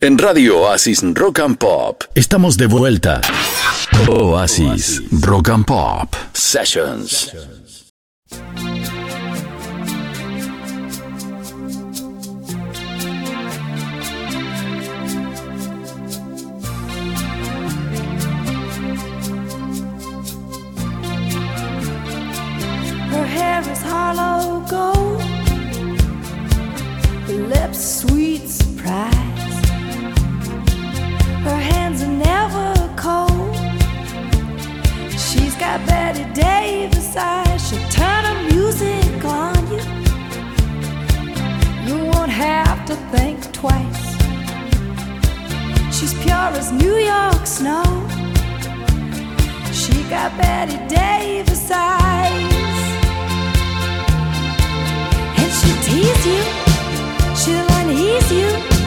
En Radio Oasis Rock and Pop estamos de vuelta. Oasis Rock and Pop Sessions. Her hair is hollow gold, her lips sweet surprise. Her hands are never cold. She's got Betty Davis eyes. She'll turn her music on you. You won't have to think twice. She's pure as New York snow. She got Betty Davis eyes. And she'll tease you, she'll unease you.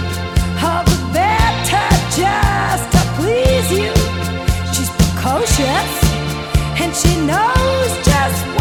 Precocious, and she knows just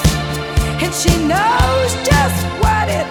she knows just what it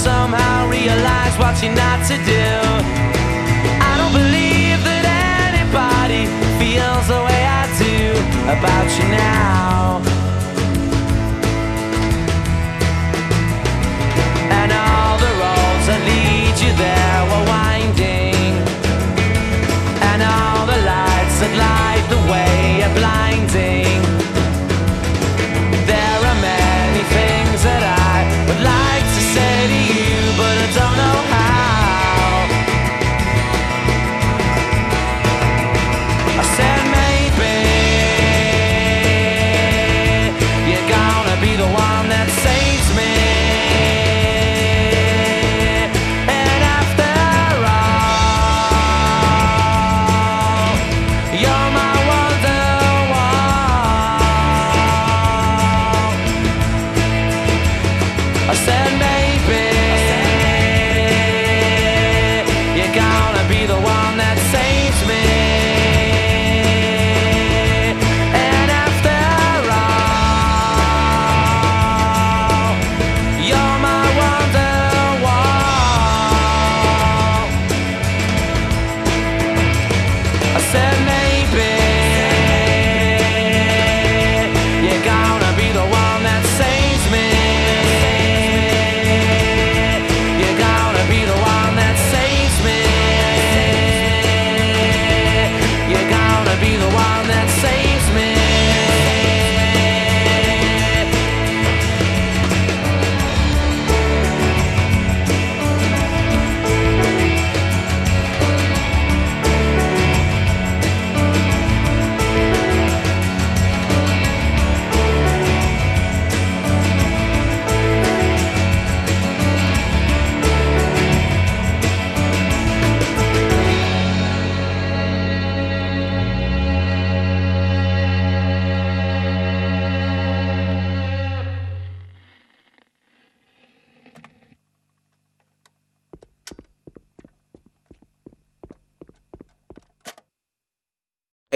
somehow realize what you're not to do. I don't believe that anybody feels the way I do about you now. And all the roads that lead you there were winding, and all the lights that light the way are blind.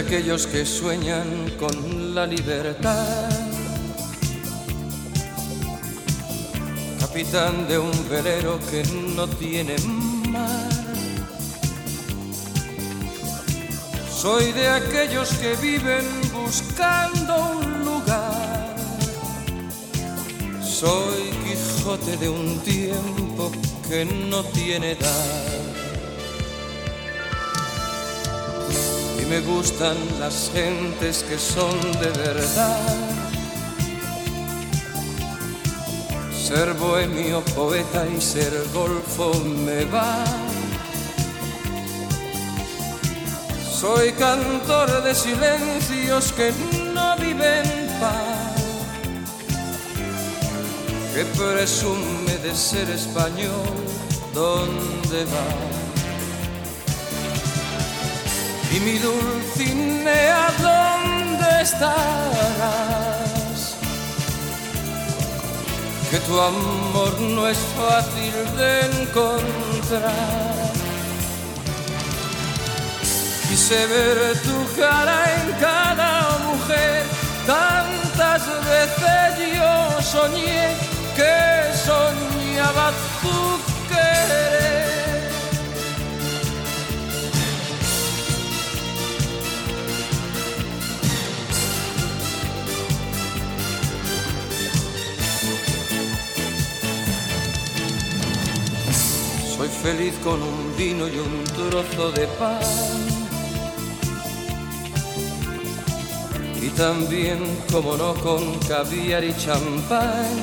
Aquellos que sueñan con la libertad. Capitán de un velero que no tiene mar. Soy de aquellos que viven buscando un lugar. Soy Quijote de un tiempo que no tiene edad. Me gustan las gentes que son de verdad. Ser bohemio, poeta y ser golfo me va. Soy cantor de silencios que no viven paz, que presume de ser español, ¿dónde va? Y mi Dulcinea, ¿dónde estarás? Que tu amor no es fácil de encontrar. Quise ver tu cara en cada mujer, tantas veces yo soñé que soñaba tu querer. Feliz con un vino y un trozo de pan. Y también, como no, con caviar y champán.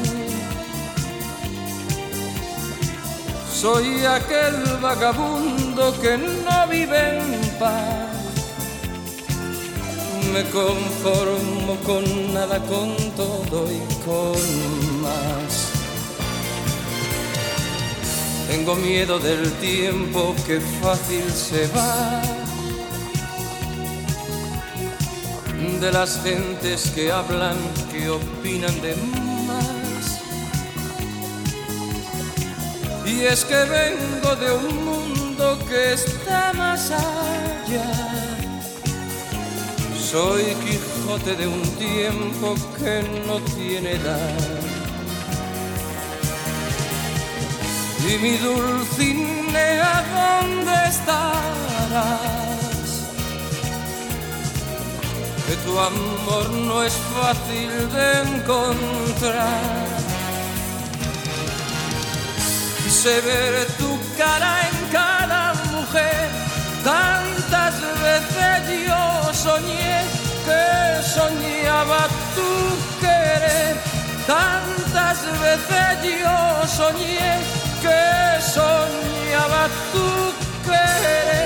Soy aquel vagabundo que no vive en paz. Me conformo con nada, con todo y con más. Tengo miedo del tiempo que fácil se va. De las gentes que hablan, que opinan de más. Y es que vengo de un mundo que está más allá. Soy Quijote de un tiempo que no tiene edad. Y mi Dulcinea, ¿dónde estarás? que tu amor no es fácil de encontrar. Quise ver tu cara en cada mujer, tantas veces yo soñé que soñaba tu querer, tantas veces yo soñé que soñaba tu querer.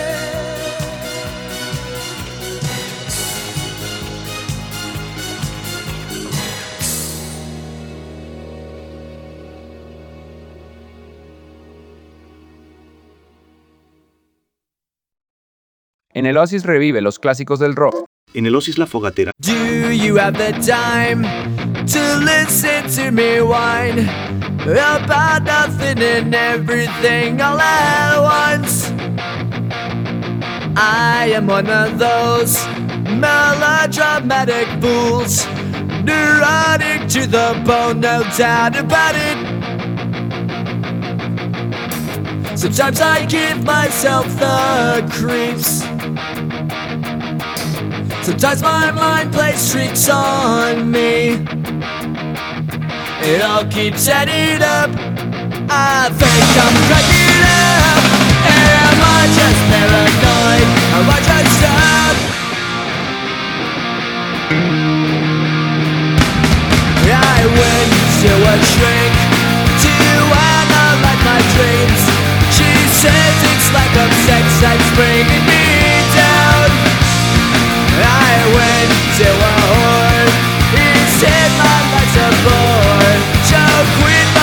En el Oasis revive los clásicos del rock. En el Oasis La Fogatera Do you have the time to listen to me whine about nothing and everything all at once? I am one of those melodramatic fools, neurotic to the bone, no doubt about it. Sometimes I give myself the creeps. Sometimes my mind plays tricks on me. It all keeps adding up. I think I'm cracking up. Am I just paranoid? Am I just up? I went to a shrink to analyze my dreams. She says it's like a sex that's bringing me down. I went to a whore. He said my life's a bore.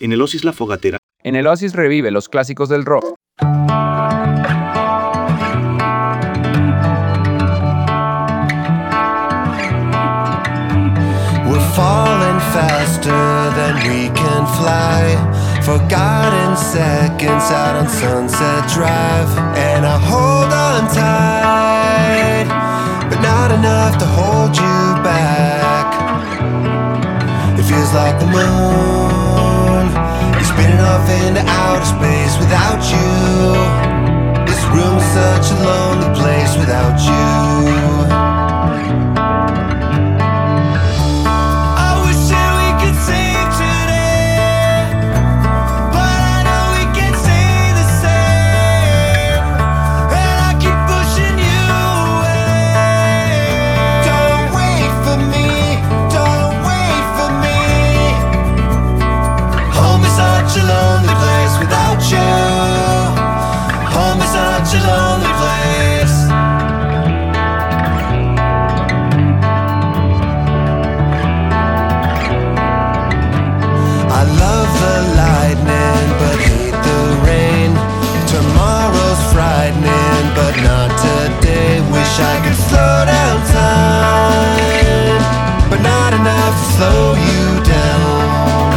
En el Oasis La Fogatera En el Oasis revive los clásicos del rock. We're falling faster than we can fly. Forgotten seconds out on Sunset Drive. And I hold on tight, but not enough to hold you back. It feels like the moon is spinning off into outer space without you. This room's such a lonely place without you. wish I could slow down time, but not enough to slow you down.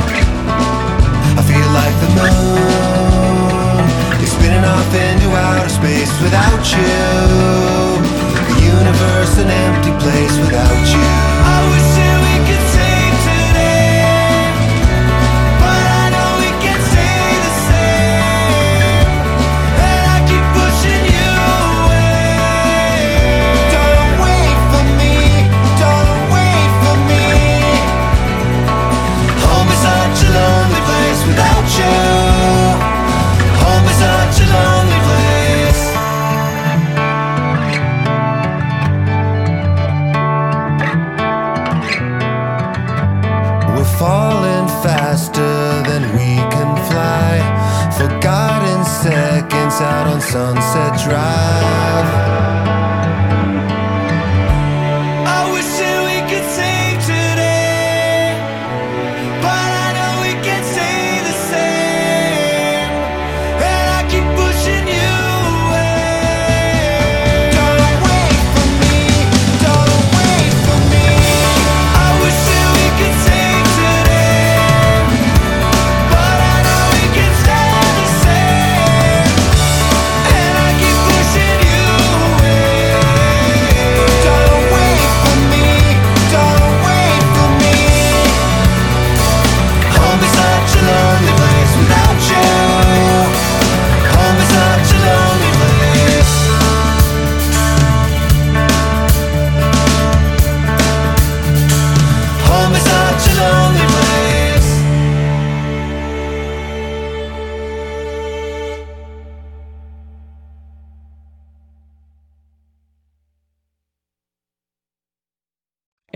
I feel like the moon is spinning off into outer space without you. The universe an empty place without you. I wish. falling faster than we can fly. Forgotten seconds out on Sunset Drive.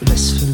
blissful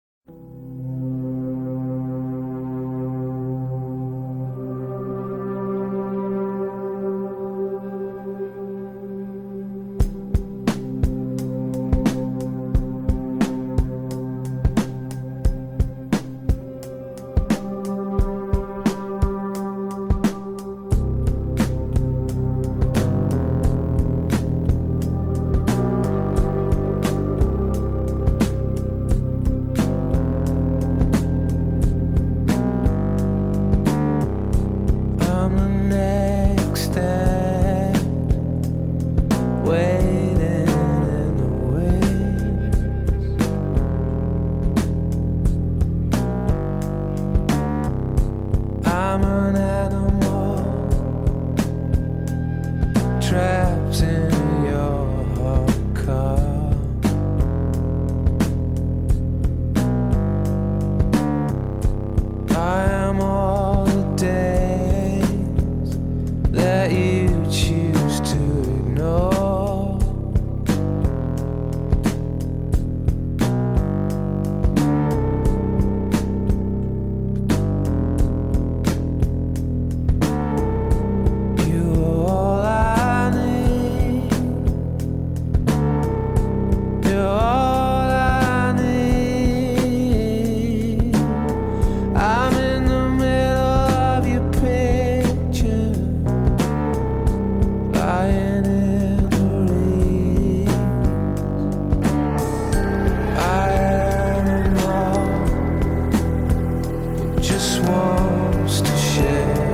just wants to share.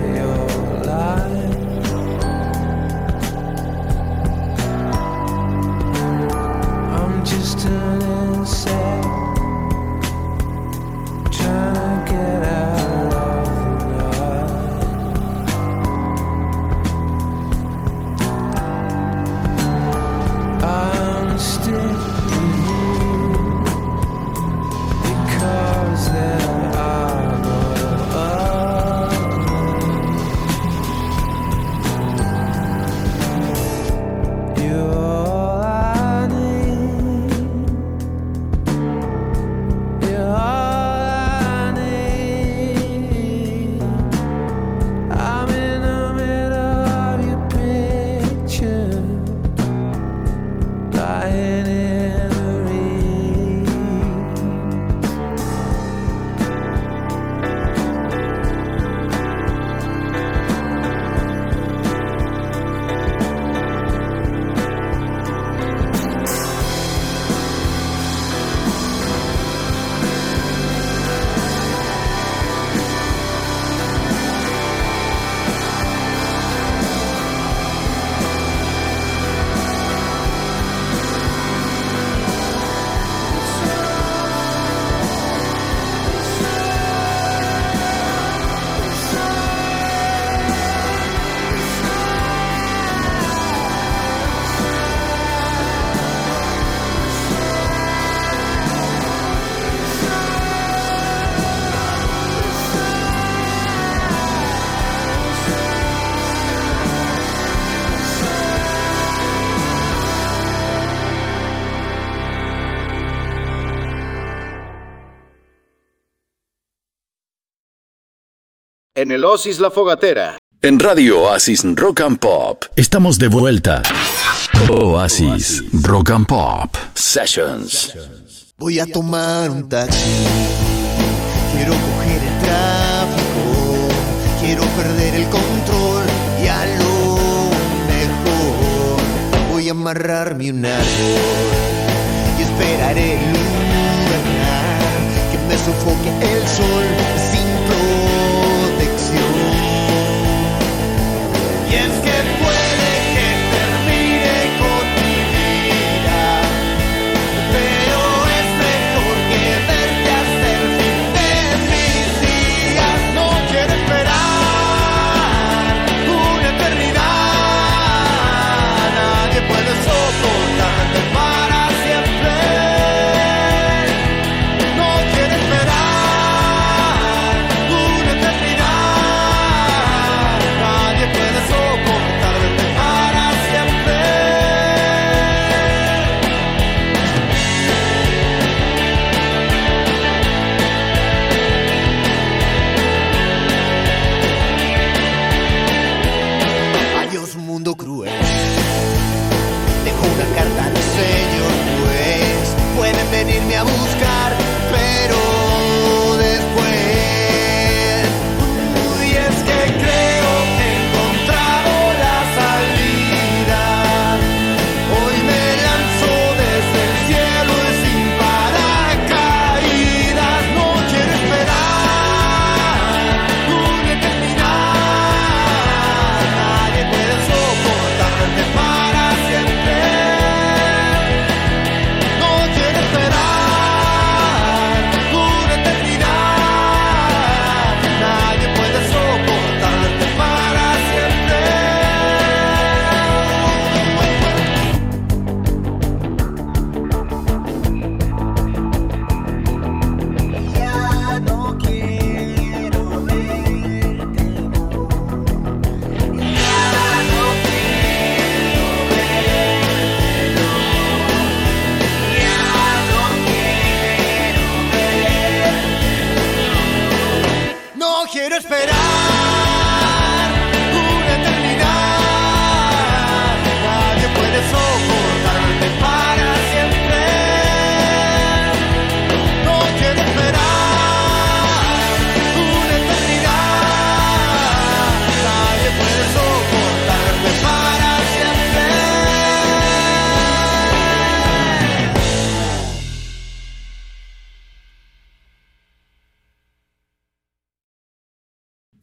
en el Oasis La Fogatera. En Radio Oasis Rock and Pop. Estamos de vuelta. Oasis Rock and Pop Sessions. Voy a tomar un taxi. Quiero coger el tráfico. Quiero perder el control. Y a lo mejor voy a amarrarme un árbol. Y esperaré el lugar que me sofoque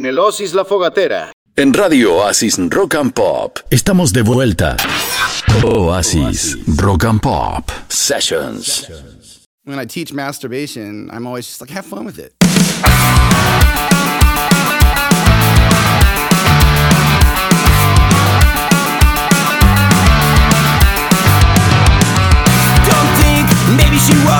en el Oasis La Fogatera. En Radio Oasis Rock and Pop. Estamos de vuelta. Oasis Rock and Pop Sessions. When I teach masturbation, I'm always just like, have fun with it. Don't think maybe she was.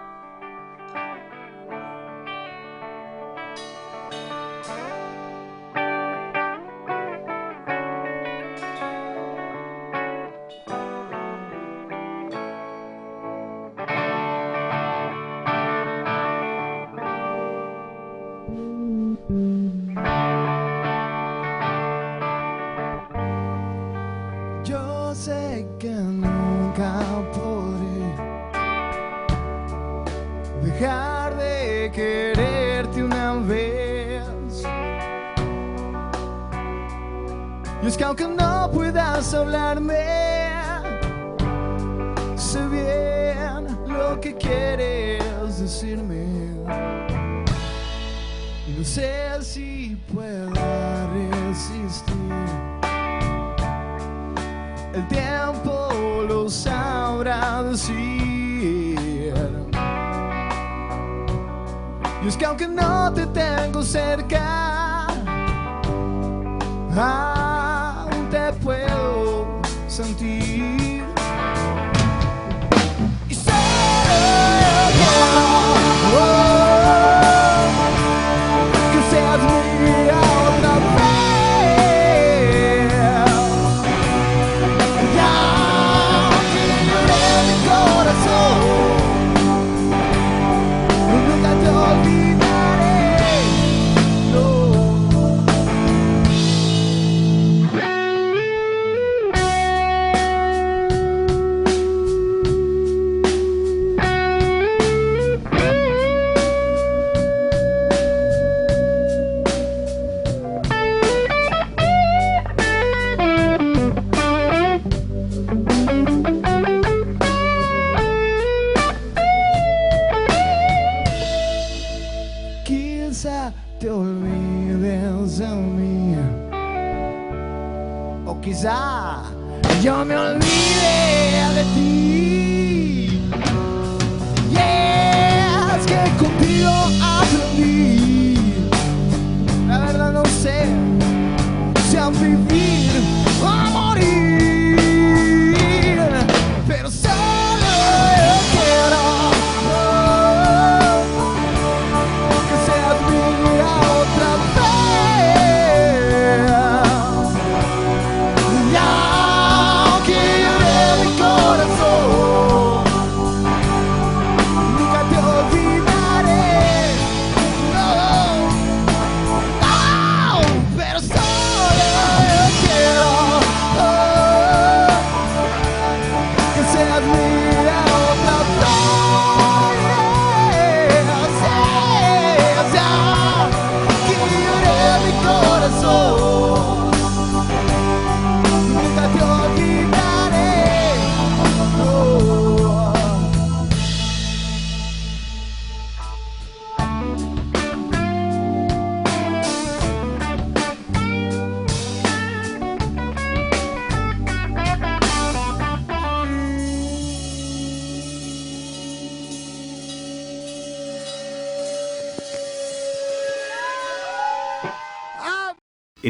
Y es que aunque no puedas hablarme, sé bien lo que quieres decirme. Y no sé si pueda resistir. El tiempo lo sabrá decir. Y es que aunque no te tengo cerca, ah, puedo sentir.